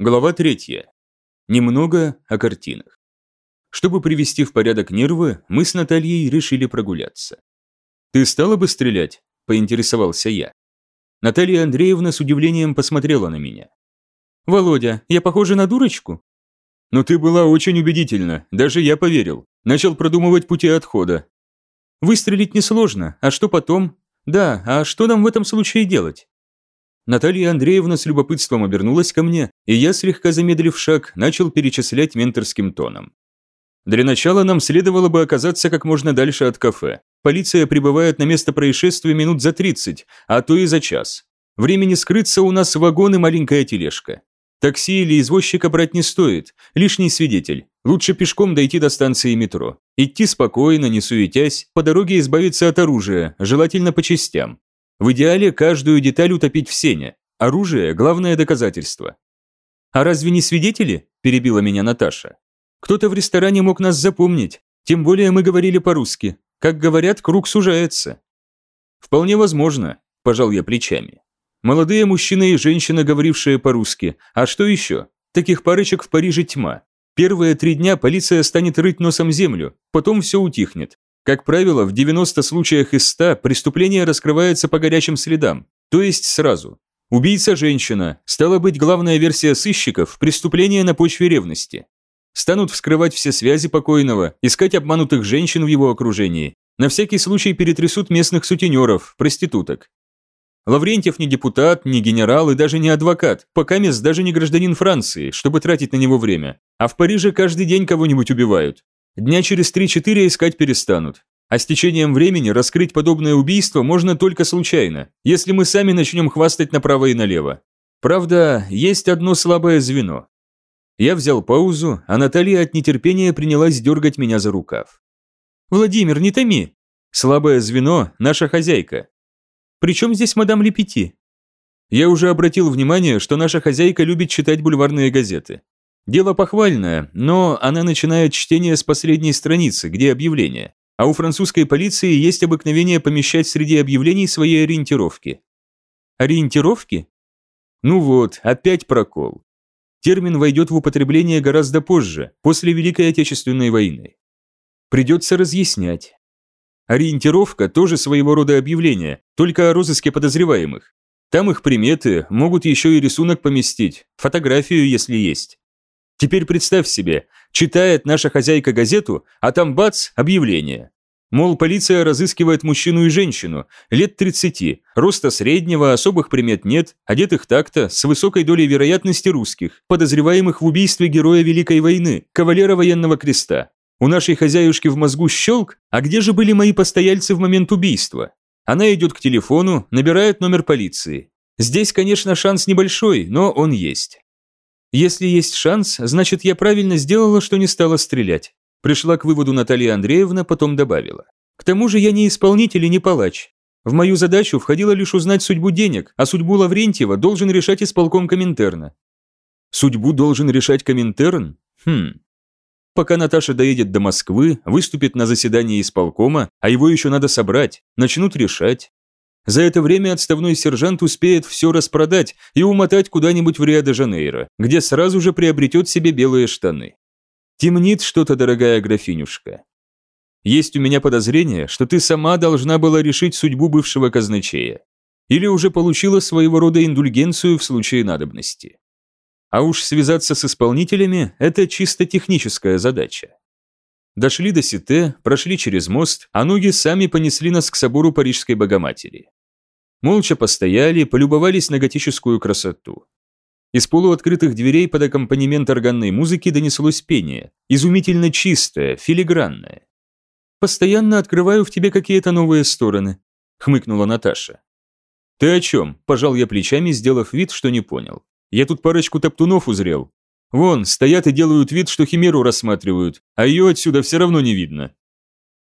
Глава третья. Немного о картинах. Чтобы привести в порядок нервы, мы с Натальей решили прогуляться. «Ты стала бы стрелять?» – поинтересовался я. Наталья Андреевна с удивлением посмотрела на меня. «Володя, я похожа на дурочку?» «Но ты была очень убедительна, даже я поверил. Начал продумывать пути отхода». «Выстрелить несложно, а что потом? Да, а что нам в этом случае делать?» Наталья Андреевна с любопытством обернулась ко мне, и я, слегка замедлив шаг, начал перечислять менторским тоном. Для начала нам следовало бы оказаться как можно дальше от кафе. Полиция прибывает на место происшествия минут за 30, а то и за час. Времени скрыться у нас вагон и маленькая тележка. Такси или извозчика брать не стоит, лишний свидетель. Лучше пешком дойти до станции метро. Идти спокойно, не суетясь, по дороге избавиться от оружия, желательно по частям. В идеале каждую деталь утопить в сене. Оружие – главное доказательство. «А разве не свидетели?» – перебила меня Наташа. «Кто-то в ресторане мог нас запомнить, тем более мы говорили по-русски. Как говорят, круг сужается». «Вполне возможно», – пожал я плечами. «Молодые мужчина и женщина, говорившие по-русски. А что еще? Таких парочек в Париже тьма. Первые три дня полиция станет рыть носом землю, потом все утихнет. Как правило, в 90 случаях из 100 преступление раскрывается по горячим следам, то есть сразу. Убийца – женщина, стала быть главная версия сыщиков – преступление на почве ревности. Станут вскрывать все связи покойного, искать обманутых женщин в его окружении, на всякий случай перетрясут местных сутенеров, проституток. Лаврентьев не депутат, не генерал и даже не адвокат, пока мест даже не гражданин Франции, чтобы тратить на него время. А в Париже каждый день кого-нибудь убивают. Дня через 3-4 искать перестанут. А с течением времени раскрыть подобное убийство можно только случайно, если мы сами начнем хвастать направо и налево. Правда, есть одно слабое звено. Я взял паузу, а Наталья от нетерпения принялась дергать меня за рукав. «Владимир, не томи!» Слабое звено – наша хозяйка. Причем здесь мадам Лепети? Я уже обратил внимание, что наша хозяйка любит читать бульварные газеты. Дело похвальное, но она начинает чтение с последней страницы, где объявление. А у французской полиции есть обыкновение помещать среди объявлений свои ориентировки. Ориентировки? Ну вот, опять прокол. Термин войдет в употребление гораздо позже, после Великой Отечественной войны. Придется разъяснять. Ориентировка тоже своего рода объявление, только о розыске подозреваемых. Там их приметы, могут еще и рисунок поместить, фотографию, если есть. Теперь представь себе, читает наша хозяйка газету, а там бац, объявление. Мол, полиция разыскивает мужчину и женщину, лет 30, роста среднего, особых примет нет, одетых так-то, с высокой долей вероятности русских, подозреваемых в убийстве героя Великой войны, кавалера военного креста. У нашей хозяюшки в мозгу щелк, а где же были мои постояльцы в момент убийства? Она идет к телефону, набирает номер полиции. Здесь, конечно, шанс небольшой, но он есть. Если есть шанс, значит, я правильно сделала, что не стала стрелять. Пришла к выводу Наталья Андреевна, потом добавила. К тому же я не исполнитель и не палач. В мою задачу входило лишь узнать судьбу денег, а судьбу Лаврентьева должен решать исполком Коминтерна. Судьбу должен решать Коминтерн? Хм. Пока Наташа доедет до Москвы, выступит на заседании исполкома, а его еще надо собрать, начнут решать. За это время отставной сержант успеет все распродать и умотать куда-нибудь в Рио-де-Жанейро, где сразу же приобретет себе белые штаны. Темнит что-то, дорогая графинюшка. Есть у меня подозрение, что ты сама должна была решить судьбу бывшего казначея. Или уже получила своего рода индульгенцию в случае надобности. А уж связаться с исполнителями – это чисто техническая задача. Дошли до Сите, прошли через мост, а ноги сами понесли нас к собору Парижской Богоматери. Молча постояли, полюбовались на готическую красоту. Из полуоткрытых дверей под аккомпанемент органной музыки донеслось пение, изумительно чистое, филигранное. «Постоянно открываю в тебе какие-то новые стороны», — хмыкнула Наташа. «Ты о чем?» – пожал я плечами, сделав вид, что не понял. «Я тут парочку топтунов узрел. Вон, стоят и делают вид, что химеру рассматривают, а ее отсюда все равно не видно.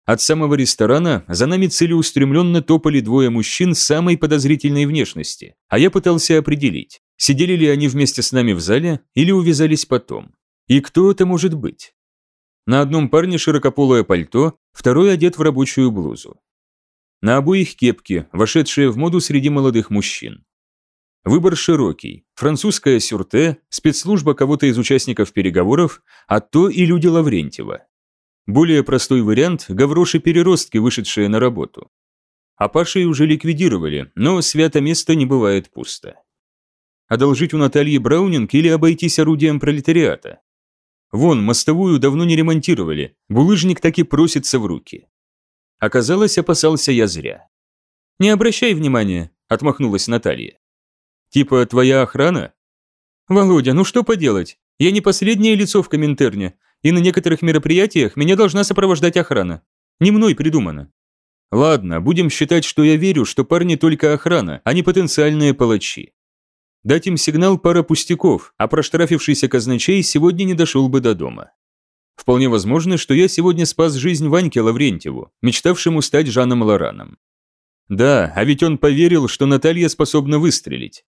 От самого ресторана за нами целеустремленно топали двое мужчин самой подозрительной внешности, а я пытался определить, сидели ли они вместе с нами в зале или увязались потом. И кто это может быть? На одном парне широкополое пальто, второй одет в рабочую блузу. На обоих кепки, вошедшие в моду среди молодых мужчин. Выбор широкий, французская сюрте, спецслужба кого-то из участников переговоров, а то и люди Лаврентьева. Более простой вариант – гавроши-переростки, вышедшие на работу. Апашей уже ликвидировали, но свято место не бывает пусто. Одолжить у Натальи Браунинг или обойтись орудием пролетариата? Вон, мостовую давно не ремонтировали, булыжник так и просится в руки. Оказалось, опасался я зря. «Не обращай внимания», – отмахнулась Наталья. «Типа твоя охрана?» «Володя, ну что поделать? Я не последнее лицо в Коминтерне, и на некоторых мероприятиях меня должна сопровождать охрана. Не мной придумано». «Ладно, будем считать, что я верю, что парни только охрана, а не потенциальные палачи. Дать им сигнал пара пустяков, а проштрафившийся казначей сегодня не дошел бы до дома. Вполне возможно, что я сегодня спас жизнь Ваньке Лаврентьеву, мечтавшему стать Жаном Лораном. Да, а ведь он поверил, что Наталья способна выстрелить.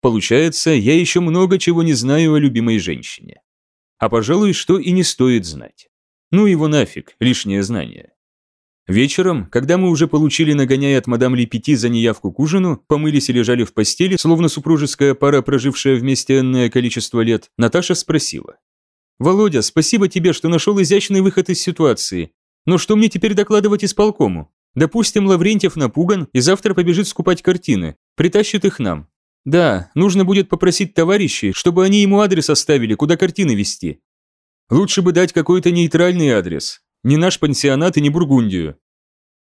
Получается, я еще много чего не знаю о любимой женщине. А пожалуй, что и не стоит знать. Ну его нафиг, лишнее знание. Вечером, когда мы уже получили нагоняй от мадам Лепети за неявку к ужину, помылись и лежали в постели, словно супружеская пара, прожившая вместе энное количество лет, Наташа спросила. «Володя, спасибо тебе, что нашел изящный выход из ситуации. Но что мне теперь докладывать исполкому? Допустим, Лаврентьев напуган и завтра побежит скупать картины, притащит их нам. Да, нужно будет попросить товарищей, чтобы они ему адрес оставили, куда картины везти. Лучше бы дать какой-то нейтральный адрес, не наш пансионат и не Бургундию.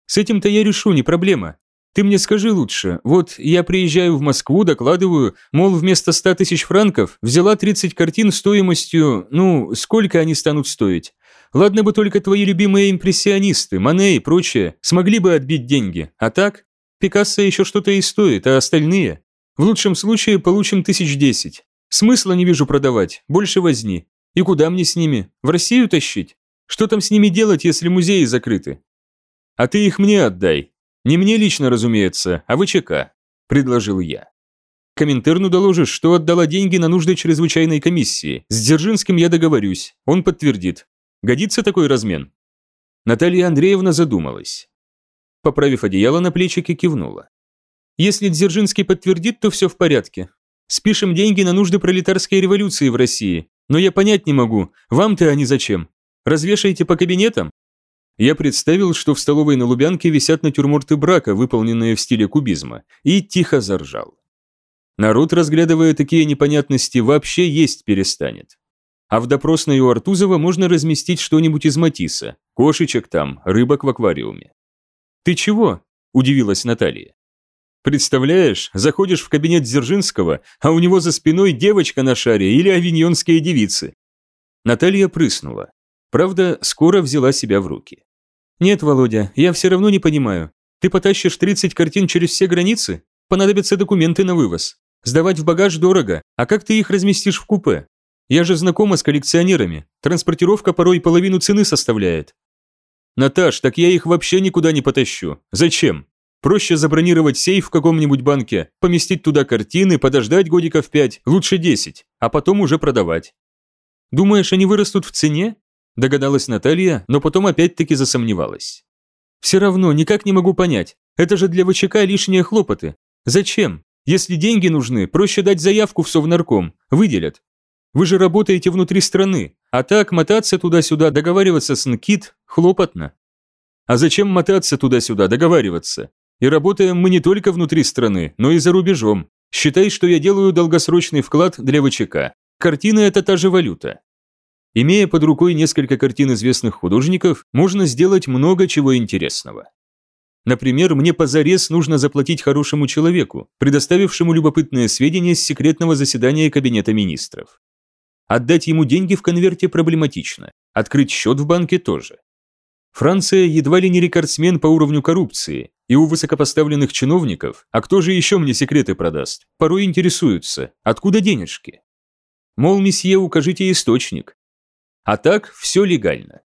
С этим-то я решу, не проблема. Ты мне скажи лучше, вот я приезжаю в Москву, докладываю, мол, вместо 100 тысяч франков взяла 30 картин стоимостью, ну, сколько они станут стоить? Ладно бы только твои любимые импрессионисты, Мане и прочее, смогли бы отбить деньги, а так? Пикассо еще что-то и стоит, а остальные? В лучшем случае получим тысяч десять. Смысла не вижу продавать, больше возни. И куда мне с ними? В Россию тащить? Что там с ними делать, если музеи закрыты? А ты их мне отдай. Не мне лично, разумеется, а ВЧК, предложил я. Коминтерну доложишь, что отдала деньги на нужды чрезвычайной комиссии. С Дзержинским я договорюсь, он подтвердит. Годится такой размен?» Наталья Андреевна задумалась. Поправив одеяло на плечики, кивнула. «Если Дзержинский подтвердит, то все в порядке. Спишем деньги на нужды пролетарской революции в России. Но я понять не могу, вам-то они зачем? Развешаете по кабинетам? Я представил, что в столовой на Лубянке висят натюрморты брака, выполненные в стиле кубизма, и тихо заржал. Народ, разглядывая такие непонятности, вообще есть перестанет. А в допросной у Артузова можно разместить что-нибудь из Матисса, кошечек там, рыбок в аквариуме. «Ты чего?» – удивилась Наталья. «Представляешь, заходишь в кабинет Дзержинского, а у него за спиной девочка на шаре или авиньонские девицы». Наталья прыснула. Правда, скоро взяла себя в руки. «Нет, Володя, я все равно не понимаю. Ты потащишь 30 картин через все границы? Понадобятся документы на вывоз. Сдавать в багаж дорого, а как ты их разместишь в купе? Я же знакома с коллекционерами. Транспортировка порой половину цены составляет». «Наташ, так я их вообще никуда не потащу. Зачем? Проще забронировать сейф в каком-нибудь банке, поместить туда картины, подождать годиков пять, лучше десять, а потом уже продавать». «Думаешь, они вырастут в цене?» Догадалась Наталья, но потом опять-таки засомневалась. «Все равно никак не могу понять. Это же для ВЧК лишние хлопоты. Зачем? Если деньги нужны, проще дать заявку в Совнарком. Выделят. Вы же работаете внутри страны, а так мотаться туда-сюда, договариваться с НКИТ – хлопотно. А зачем мотаться туда-сюда, договариваться? И работаем мы не только внутри страны, но и за рубежом. Считай, что я делаю долгосрочный вклад для ВЧК. Картины – это та же валюта. Имея под рукой несколько картин известных художников, можно сделать много чего интересного. Например, мне позарез нужно заплатить хорошему человеку, предоставившему любопытные сведения с секретного заседания Кабинета министров. Отдать ему деньги в конверте проблематично, открыть счет в банке тоже. Франция едва ли не рекордсмен по уровню коррупции, и у высокопоставленных чиновников, а кто же еще мне секреты продаст, порой интересуются, откуда денежки. Мол, месье, укажите источник, а так все легально.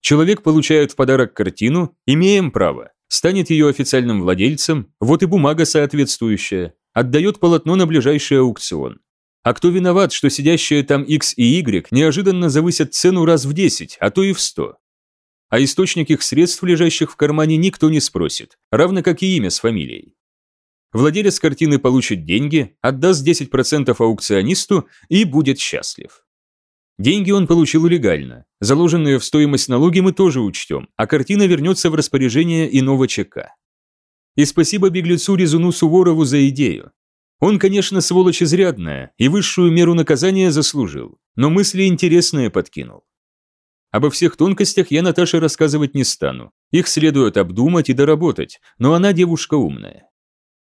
Человек получает в подарок картину, имеем право, станет ее официальным владельцем, вот и бумага соответствующая, отдает полотно на ближайший аукцион. А кто виноват, что сидящие там X и Y неожиданно завысят цену раз в 10, а то и в 100? А источник их средств, лежащих в кармане, никто не спросит, равно как и имя с фамилией. Владелец картины получит деньги, отдаст 10% аукционисту и будет счастлив. Деньги он получил легально. Заложенные в стоимость налоги мы тоже учтем, а картина вернется в распоряжение иного ЧК. И спасибо беглецу Резуну Суворову за идею. Он, конечно, сволочь изрядная и высшую меру наказания заслужил, но мысли интересные подкинул. Обо всех тонкостях я Наташе рассказывать не стану. Их следует обдумать и доработать, но она девушка умная.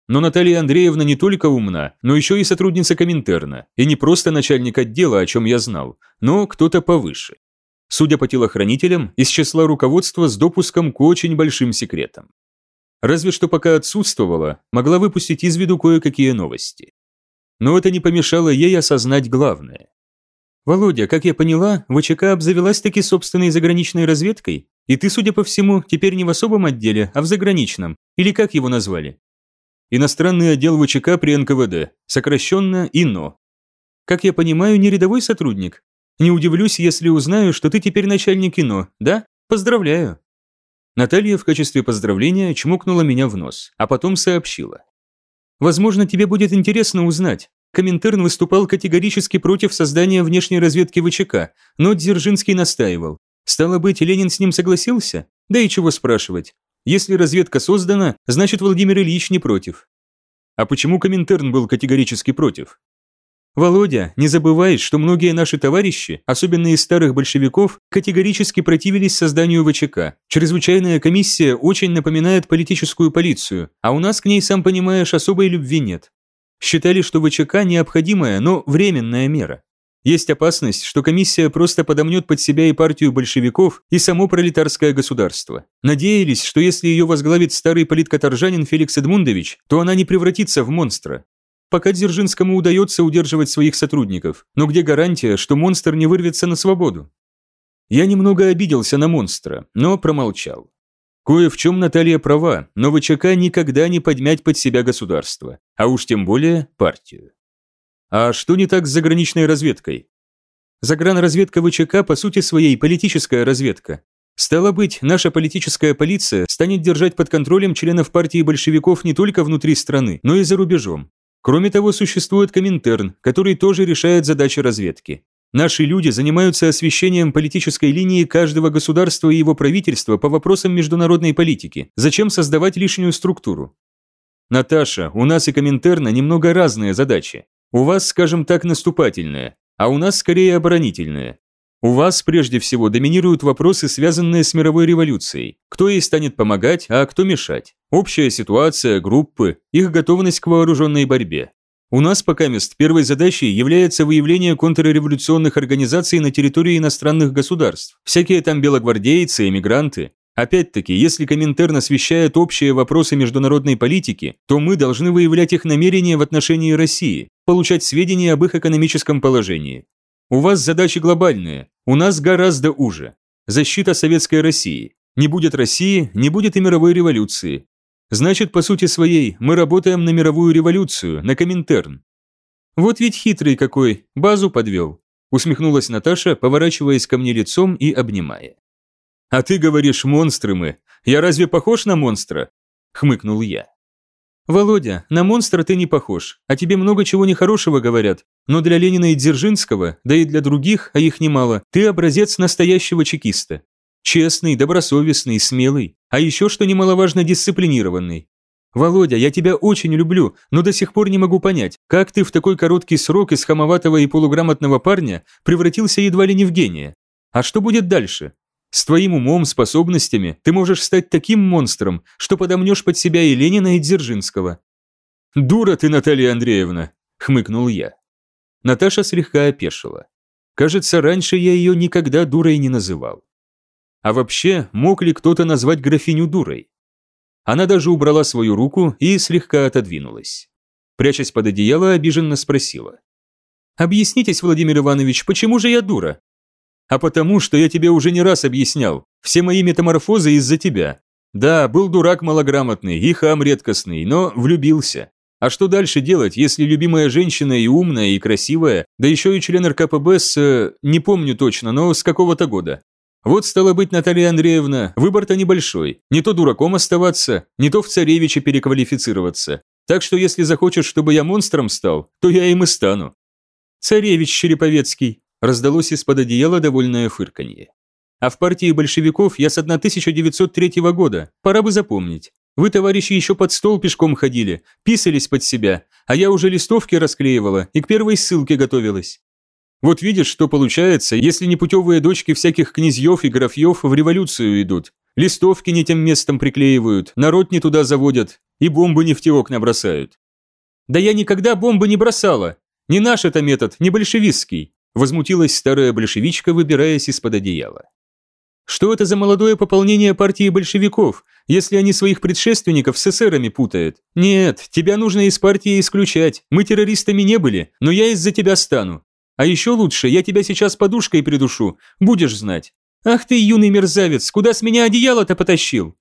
Но Наталья Андреевна не только умна, но еще и сотрудница Коминтерна, и не просто начальник отдела, о чем я знал, но кто-то повыше. Судя по телохранителям, из числа руководства с допуском к очень большим секретам. Разве что пока отсутствовала, могла выпустить из виду кое-какие новости. Но это не помешало ей осознать главное. «Володя, как я поняла, ВЧК обзавелась таки собственной заграничной разведкой, и ты, судя по всему, теперь не в особом отделе, а в заграничном, или как его назвали?» Иностранный отдел ВЧК при НКВД, сокращенно ИНО. Как я понимаю, не рядовой сотрудник. Не удивлюсь, если узнаю, что ты теперь начальник ИНО, да? Поздравляю. Наталья в качестве поздравления чмокнула меня в нос, а потом сообщила. Возможно, тебе будет интересно узнать. Коминтерн выступал категорически против создания внешней разведки ВЧК, но Дзержинский настаивал. Стало быть, Ленин с ним согласился? Да и чего спрашивать. Если разведка создана, значит Владимир Ильич не против. А почему Коминтерн был категорически против? Володя, не забывай, что многие наши товарищи, особенно из старых большевиков, категорически противились созданию ВЧК. Чрезвычайная комиссия очень напоминает политическую полицию, а у нас к ней, сам понимаешь, особой любви нет. Считали, что ВЧК необходимая, но временная мера. Есть опасность, что комиссия просто подомнет под себя и партию большевиков, и само пролетарское государство. Надеялись, что если ее возглавит старый политкоторжанин Феликс Эдмундович, то она не превратится в монстра. Пока Дзержинскому удается удерживать своих сотрудников, но где гарантия, что монстр не вырвется на свободу? Я немного обиделся на монстра, но промолчал. Кое в чем Наталья права, но ВЧК никогда не подмять под себя государство, а уж тем более партию. А что не так с заграничной разведкой? Загранразведка ВЧК по сути своей политическая разведка. Стало быть, наша политическая полиция станет держать под контролем членов партии большевиков не только внутри страны, но и за рубежом. Кроме того, существует Коминтерн, который тоже решает задачи разведки. Наши люди занимаются освещением политической линии каждого государства и его правительства по вопросам международной политики. Зачем создавать лишнюю структуру? Наташа, у нас и Коминтерна немного разные задачи. У вас, скажем так, наступательное, а у нас скорее оборонительное. У вас прежде всего доминируют вопросы, связанные с мировой революцией. Кто ей станет помогать, а кто мешать. Общая ситуация, группы, их готовность к вооруженной борьбе. У нас пока мест первой задачей является выявление контрреволюционных организаций на территории иностранных государств. Всякие там белогвардейцы, эмигранты. Опять-таки, если Коминтерн освещает общие вопросы международной политики, то мы должны выявлять их намерения в отношении России, получать сведения об их экономическом положении. У вас задачи глобальные, у нас гораздо уже. Защита советской России. Не будет России, не будет и мировой революции. Значит, по сути своей, мы работаем на мировую революцию, на Коминтерн. Вот ведь хитрый какой, базу подвел. Усмехнулась Наташа, поворачиваясь ко мне лицом и обнимая. «А ты говоришь, монстры мы. Я разве похож на монстра?» – хмыкнул я. «Володя, на монстра ты не похож, а тебе много чего нехорошего говорят, но для Ленина и Дзержинского, да и для других, а их немало, ты образец настоящего чекиста. Честный, добросовестный, смелый, а еще, что немаловажно, дисциплинированный. Володя, я тебя очень люблю, но до сих пор не могу понять, как ты в такой короткий срок из хамоватого и полуграмотного парня превратился едва ли не в гения. А что будет дальше? С твоим умом, способностями ты можешь стать таким монстром, что подомнешь под себя и Ленина, и Дзержинского». «Дура ты, Наталья Андреевна!» – хмыкнул я. Наташа слегка опешила. Кажется, раньше я ее никогда дурой не называл. А вообще, мог ли кто-то назвать графиню дурой? Она даже убрала свою руку и слегка отодвинулась. Прячась под одеяло, обиженно спросила. «Объяснитесь, Владимир Иванович, почему же я дура? а потому, что я тебе уже не раз объяснял. Все мои метаморфозы из-за тебя. Да, был дурак малограмотный и хам редкостный, но влюбился. А что дальше делать, если любимая женщина и умная, и красивая, да еще и член РКПБ с... Э, не помню точно, но с какого-то года? Вот стало быть, Наталья Андреевна, выбор-то небольшой. Не то дураком оставаться, не то в царевича переквалифицироваться. Так что если захочешь, чтобы я монстром стал, то я им и стану». «Царевич Череповецкий», – раздалось из-под одеяла довольное фырканье. «А в партии большевиков я с 1903 года, пора бы запомнить. Вы, товарищи, еще под стол пешком ходили, писались под себя, а я уже листовки расклеивала и к первой ссылке готовилась. Вот видишь, что получается, если непутевые дочки всяких князьев и графьев в революцию идут. Листовки не тем местом приклеивают, народ не туда заводят и бомбы не в те окна бросают. Да я никогда бомбы не бросала. Не наш это метод, не большевистский. Возмутилась старая большевичка, выбираясь из-под одеяла. Что это за молодое пополнение партии большевиков, если они своих предшественников с эсерами путают? Нет, тебя нужно из партии исключать. Мы террористами не были, но я из-за тебя стану. А еще лучше, я тебя сейчас подушкой придушу, будешь знать. Ах ты, юный мерзавец, куда с меня одеяло-то потащил?